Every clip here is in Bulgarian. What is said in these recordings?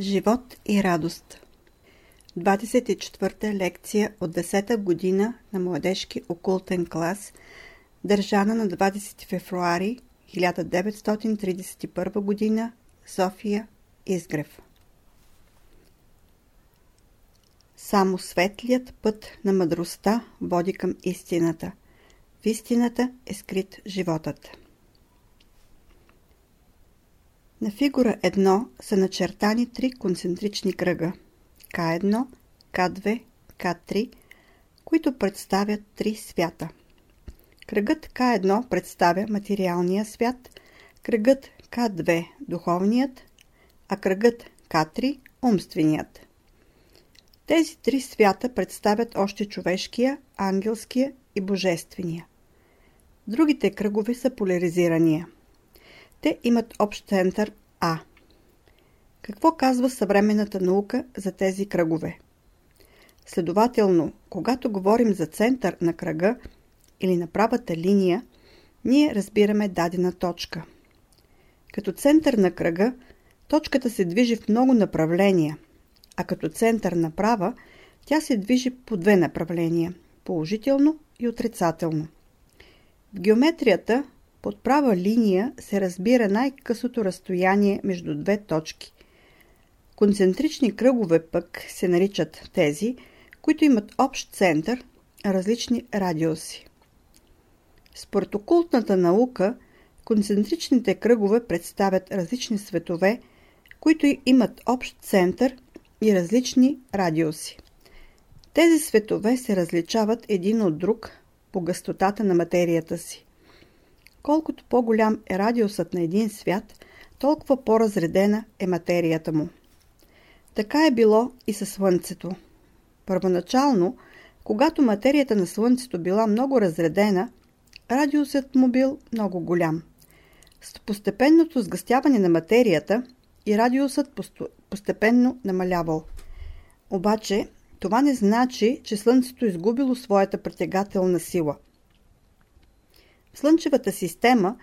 Живот и радост 24-та лекция от 10-та година на младежки окултен клас, държана на 20 февруари 1931 година, София, Изгрев. Само светлият път на мъдростта води към истината. В истината е скрит животът. На фигура 1 са начертани три концентрични кръга К1, К2, К3, които представят три свята. Кръгът К1 представя материалния свят, кръгът К2 – духовният, а кръгът К3 – умственият. Тези три свята представят още човешкия, ангелския и божествения. Другите кръгове са поляризирания – те имат общ център А. Какво казва съвременната наука за тези кръгове? Следователно, когато говорим за център на кръга или на правата линия, ние разбираме дадена точка. Като център на кръга, точката се движи в много направления, а като център на права, тя се движи по две направления – положително и отрицателно. В геометрията под права линия се разбира най-късото разстояние между две точки. Концентрични кръгове пък се наричат тези, които имат общ център, различни радиуси. Според окултната наука, концентричните кръгове представят различни светове, които имат общ център и различни радиуси. Тези светове се различават един от друг по гъстотата на материята си. Колкото по-голям е радиусът на един свят, толкова по-разредена е материята му. Така е било и със Слънцето. Първоначално, когато материята на Слънцето била много разредена, радиусът му бил много голям. С постепенното сгъстяване на материята и радиусът постепенно намалявал. Обаче, това не значи, че Слънцето изгубило своята притегателна сила – Слънчевата система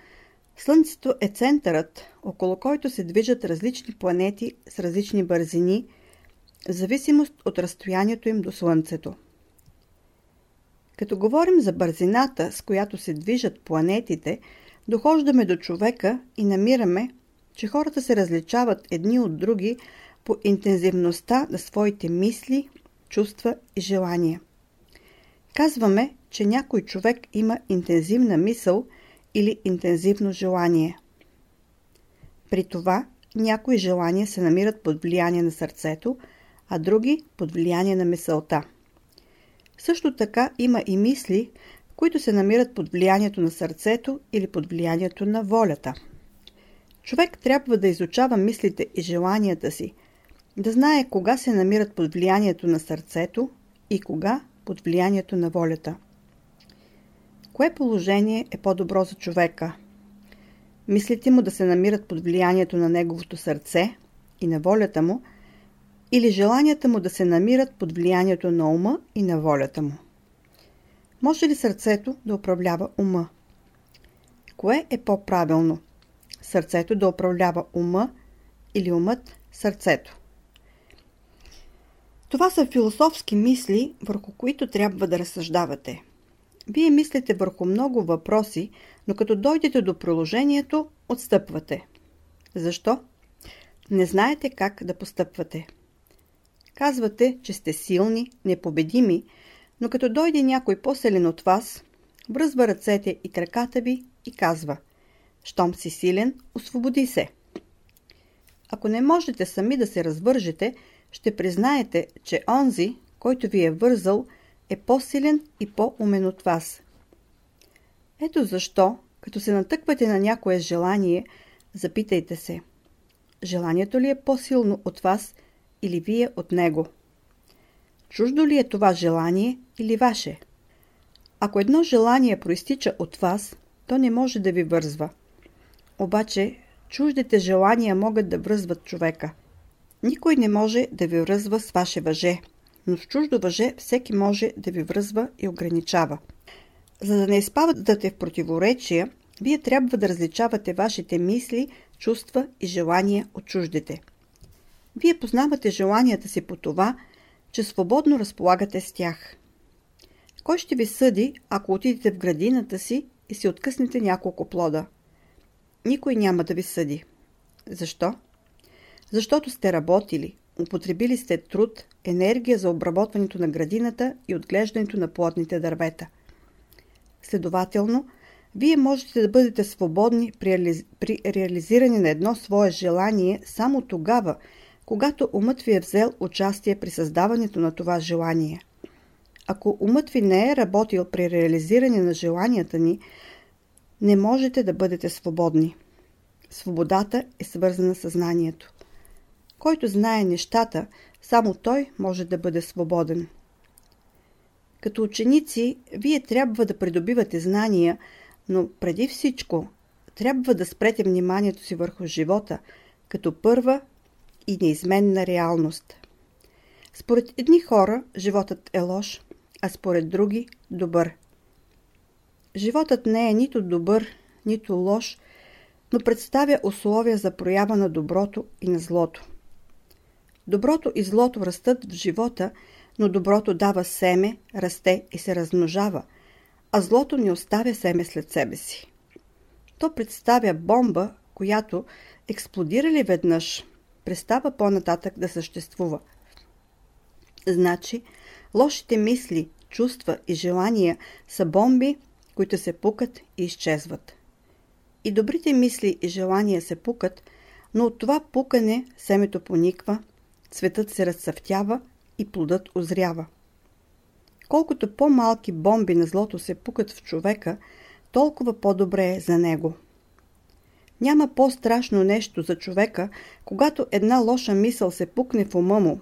Слънцето е центърът, около който се движат различни планети с различни бързини, в зависимост от разстоянието им до Слънцето. Като говорим за бързината, с която се движат планетите, дохождаме до човека и намираме, че хората се различават едни от други по интензивността на своите мисли, чувства и желания. Казваме, че някой човек има интензивна мисъл или интензивно желание. При това някои желания се намират под влияние на сърцето, а други под влияние на мисълта. Също така има и мисли, които се намират под влиянието на сърцето или под влиянието на волята. Човек трябва да изучава мислите и желанията си, да знае кога се намират под влиянието на сърцето и кога под влиянието на волята. Кое положение е по-добро за човека? Мислите му да се намират под влиянието на неговото сърце и на волята му, или желанията му да се намират под влиянието на ума и на волята му? Може ли сърцето да управлява ума? Кое е по-правилно? Сърцето да управлява ума или умът сърцето? Това са философски мисли, върху които трябва да разсъждавате. Вие мислите върху много въпроси, но като дойдете до приложението, отстъпвате. Защо? Не знаете как да постъпвате. Казвате, че сте силни, непобедими, но като дойде някой по-силен от вас, връзва ръцете и краката ви и казва «Щом си силен, освободи се». Ако не можете сами да се развържете, ще признаете, че онзи, който ви е вързал, е по-силен и по-умен от вас. Ето защо, като се натъквате на някое желание, запитайте се. Желанието ли е по-силно от вас или вие от него? Чуждо ли е това желание или ваше? Ако едно желание проистича от вас, то не може да ви вързва. Обаче, чуждите желания могат да връзват човека. Никой не може да ви връзва с ваше въже но с чуждо въже всеки може да ви връзва и ограничава. За да не изпадате в противоречия, вие трябва да различавате вашите мисли, чувства и желания от чуждите. Вие познавате желанията си по това, че свободно разполагате с тях. Кой ще ви съди, ако отидете в градината си и си откъснете няколко плода? Никой няма да ви съди. Защо? Защото сте работили, употребили сте труд, енергия за обработването на градината и отглеждането на плодните дървета. Следователно, вие можете да бъдете свободни при, реализиране на едно свое желание само тогава, когато умът ви е взел участие при създаването на това желание. Ако умът ви не е работил при реализиране на желанията ни, не можете да бъдете свободни. Свободата е свързана с знанието. Който знае нещата, само той може да бъде свободен. Като ученици, вие трябва да придобивате знания, но преди всичко трябва да спрете вниманието си върху живота, като първа и неизменна реалност. Според едни хора животът е лош, а според други – добър. Животът не е нито добър, нито лош, но представя условия за проява на доброто и на злото. Доброто и злото растат в живота, но доброто дава семе, расте и се размножава, а злото не оставя семе след себе си. То представя бомба, която, експлодира ли веднъж, престава по-нататък да съществува. Значи, лошите мисли, чувства и желания са бомби, които се пукат и изчезват. И добрите мисли и желания се пукат, но от това пукане семето пониква, цветът се разцъфтява и плодът озрява. Колкото по-малки бомби на злото се пукат в човека, толкова по-добре е за него. Няма по-страшно нещо за човека, когато една лоша мисъл се пукне в ума му,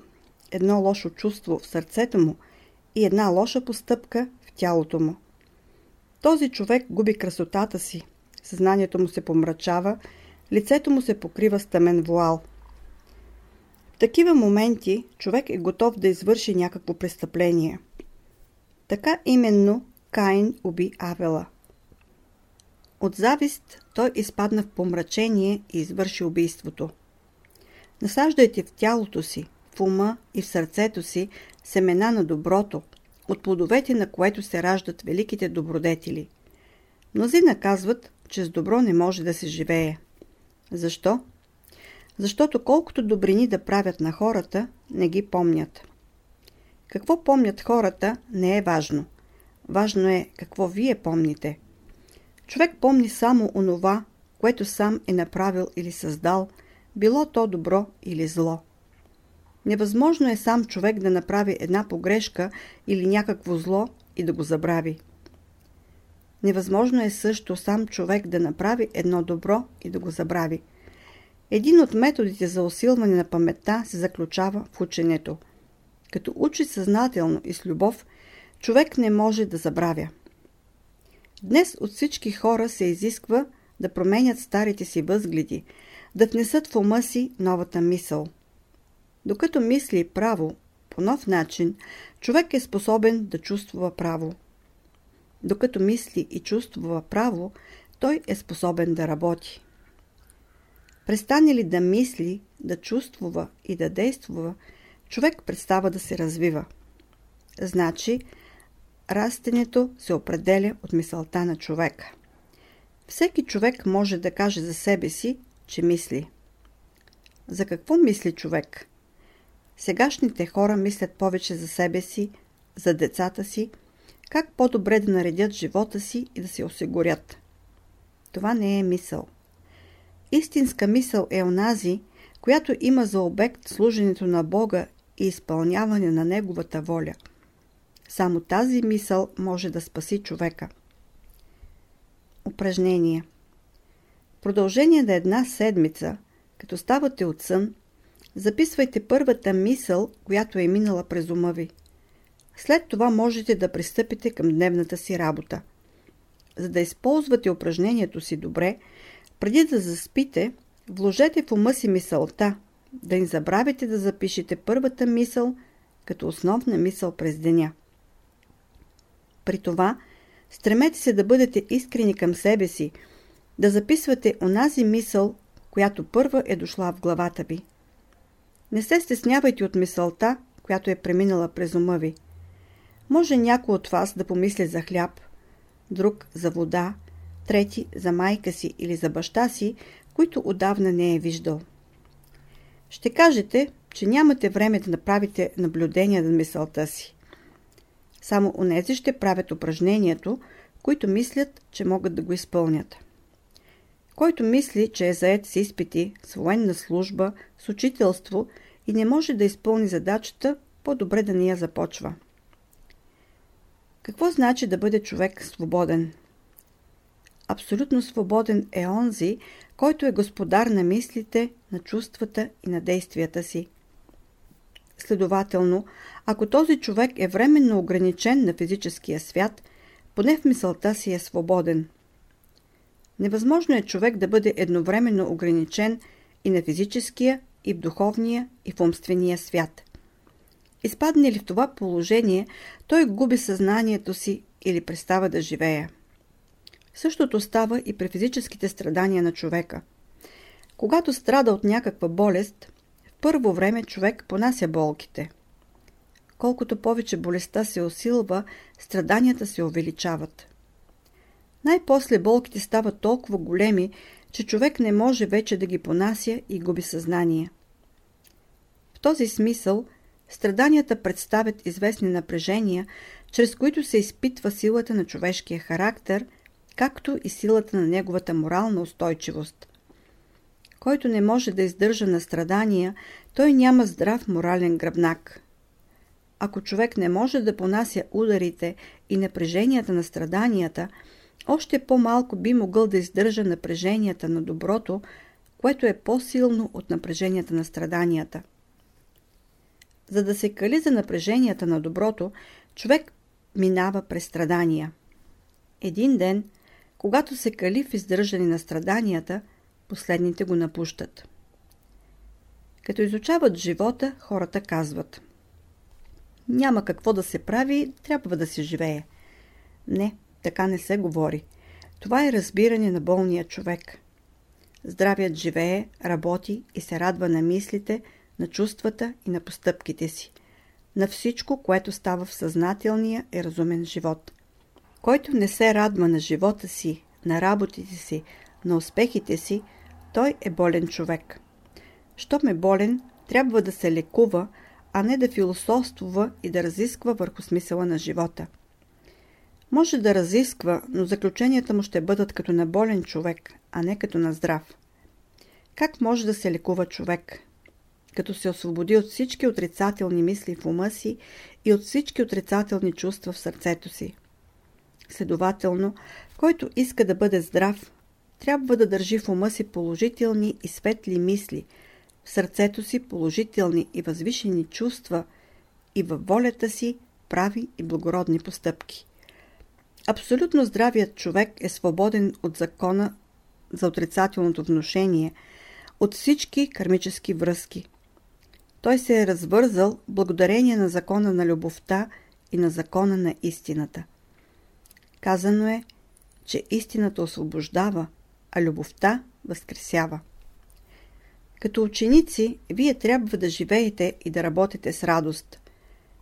едно лошо чувство в сърцето му и една лоша постъпка в тялото му. Този човек губи красотата си, съзнанието му се помрачава, лицето му се покрива с тъмен вуал. В такива моменти човек е готов да извърши някакво престъпление. Така именно Каин уби Авела. От завист той изпадна в помрачение и извърши убийството. Насаждайте в тялото си, в ума и в сърцето си семена на доброто, от плодовете на което се раждат великите добродетели. Мнози наказват, че с добро не може да се живее. Защо? Защото колкото добрини да правят на хората, не ги помнят. Какво помнят хората не е важно. Важно е какво вие помните. Човек помни само онова, което сам е направил или създал, било то добро или зло. Невъзможно е сам човек да направи една погрешка или някакво зло и да го забрави. Невъзможно е също сам човек да направи едно добро и да го забрави. Един от методите за усилване на паметта се заключава в ученето. Като учи съзнателно и с любов, човек не може да забравя. Днес от всички хора се изисква да променят старите си възгледи, да внесат в ума си новата мисъл. Докато мисли право по нов начин, човек е способен да чувства право. Докато мисли и чувства право, той е способен да работи. Престане ли да мисли, да чувства и да действа, човек представа да се развива. Значи, растенето се определя от мисълта на човека. Всеки човек може да каже за себе си, че мисли. За какво мисли човек? Сегашните хора мислят повече за себе си, за децата си, как по-добре да наредят живота си и да се осигурят. Това не е мисъл. Истинска мисъл е онази, която има за обект служенето на Бога и изпълняване на Неговата воля. Само тази мисъл може да спаси човека. Упражнение Продължение на една седмица, като ставате от сън, записвайте първата мисъл, която е минала през ума ви. След това можете да пристъпите към дневната си работа. За да използвате упражнението си добре, преди да заспите, вложете в ума си мисълта, да не забравите да запишете първата мисъл като основна мисъл през деня. При това, стремете се да бъдете искрени към себе си, да записвате онази мисъл, която първа е дошла в главата ви. Не се стеснявайте от мисълта, която е преминала през ума ви. Може някой от вас да помисли за хляб, друг за вода, трети за майка си или за баща си, които отдавна не е виждал. Ще кажете, че нямате време да направите наблюдение на мисълта си. Само онези ще правят упражнението, които мислят, че могат да го изпълнят. Който мисли, че е заед с изпити, с военна служба, с учителство и не може да изпълни задачата, по-добре да не я започва. Какво значи да бъде човек свободен? Абсолютно свободен е онзи, който е господар на мислите, на чувствата и на действията си. Следователно, ако този човек е временно ограничен на физическия свят, поне в мисълта си е свободен. Невъзможно е човек да бъде едновременно ограничен и на физическия, и в духовния, и в умствения свят. Изпадне ли в това положение, той губи съзнанието си или престава да живее. Същото става и при физическите страдания на човека. Когато страда от някаква болест, в първо време човек понася болките. Колкото повече болестта се усилва, страданията се увеличават. Най-после болките стават толкова големи, че човек не може вече да ги понася и губи съзнание. В този смисъл страданията представят известни напрежения, чрез които се изпитва силата на човешкия характер – както и силата на неговата морална устойчивост. Който не може да издържа на страдания, той няма здрав морален гръбнак. Ако човек не може да понася ударите и напреженията на страданията, още по-малко би могъл да издържа напреженията на доброто, което е по-силно от напреженията на страданията. За да се кали за напреженията на доброто, човек минава през страдания. Един ден – когато се кали в издържане на страданията, последните го напущат. Като изучават живота, хората казват Няма какво да се прави, трябва да се живее. Не, така не се говори. Това е разбиране на болния човек. Здравият живее, работи и се радва на мислите, на чувствата и на постъпките си. На всичко, което става в съзнателния и разумен живот – който не се радва на живота си, на работите си, на успехите си, той е болен човек. Щом е болен, трябва да се лекува, а не да философствува и да разисква върху смисъла на живота. Може да разисква, но заключенията му ще бъдат като на болен човек, а не като на здрав. Как може да се лекува човек? Като се освободи от всички отрицателни мисли в ума си и от всички отрицателни чувства в сърцето си. Следователно, който иска да бъде здрав, трябва да държи в ума си положителни и светли мисли, в сърцето си положителни и възвишени чувства и във волята си прави и благородни постъпки. Абсолютно здравият човек е свободен от закона за отрицателното вношение, от всички кармически връзки. Той се е развързал благодарение на закона на любовта и на закона на истината. Казано е, че истината освобождава, а любовта възкресява. Като ученици, вие трябва да живеете и да работите с радост.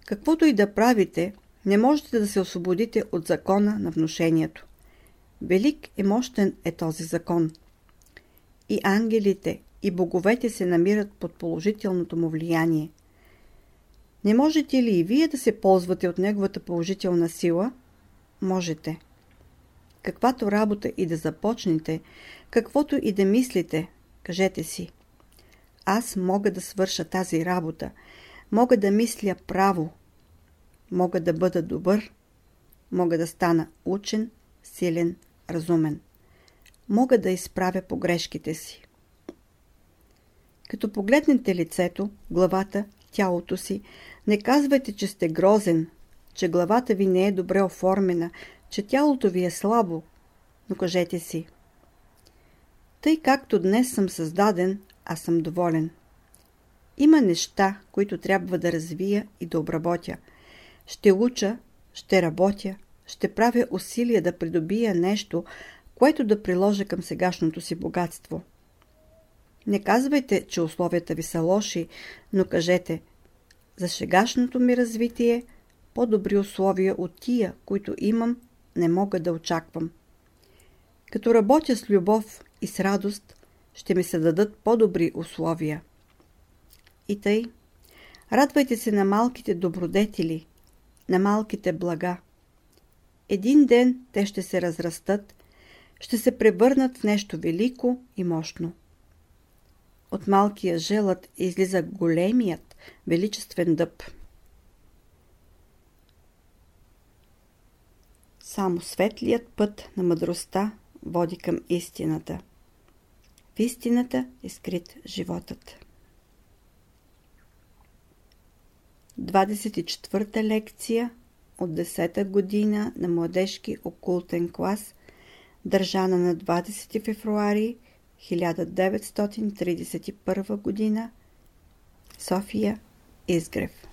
Каквото и да правите, не можете да се освободите от закона на вношението. Велик и мощен е този закон. И ангелите, и боговете се намират под положителното му влияние. Не можете ли и вие да се ползвате от неговата положителна сила – можете. Каквато работа и да започнете, каквото и да мислите, кажете си. Аз мога да свърша тази работа, мога да мисля право, мога да бъда добър, мога да стана учен, силен, разумен. Мога да изправя погрешките си. Като погледнете лицето, главата, тялото си, не казвайте, че сте грозен, че главата ви не е добре оформена, че тялото ви е слабо, но кажете си. Тъй както днес съм създаден, аз съм доволен. Има неща, които трябва да развия и да обработя. Ще уча, ще работя, ще правя усилия да придобия нещо, което да приложа към сегашното си богатство. Не казвайте, че условията ви са лоши, но кажете за сегашното ми развитие по-добри условия от тия, които имам, не мога да очаквам. Като работя с любов и с радост, ще ми се дадат по-добри условия. И тъй, радвайте се на малките добродетели, на малките блага. Един ден те ще се разрастат, ще се превърнат в нещо велико и мощно. От малкия желът излиза големият, величествен дъб. Само светлият път на мъдростта води към истината. В истината е скрит животът. 24-та лекция от 10-та година на младежки окултен клас, държана на 20 февруари 1931 година, София Изгрев.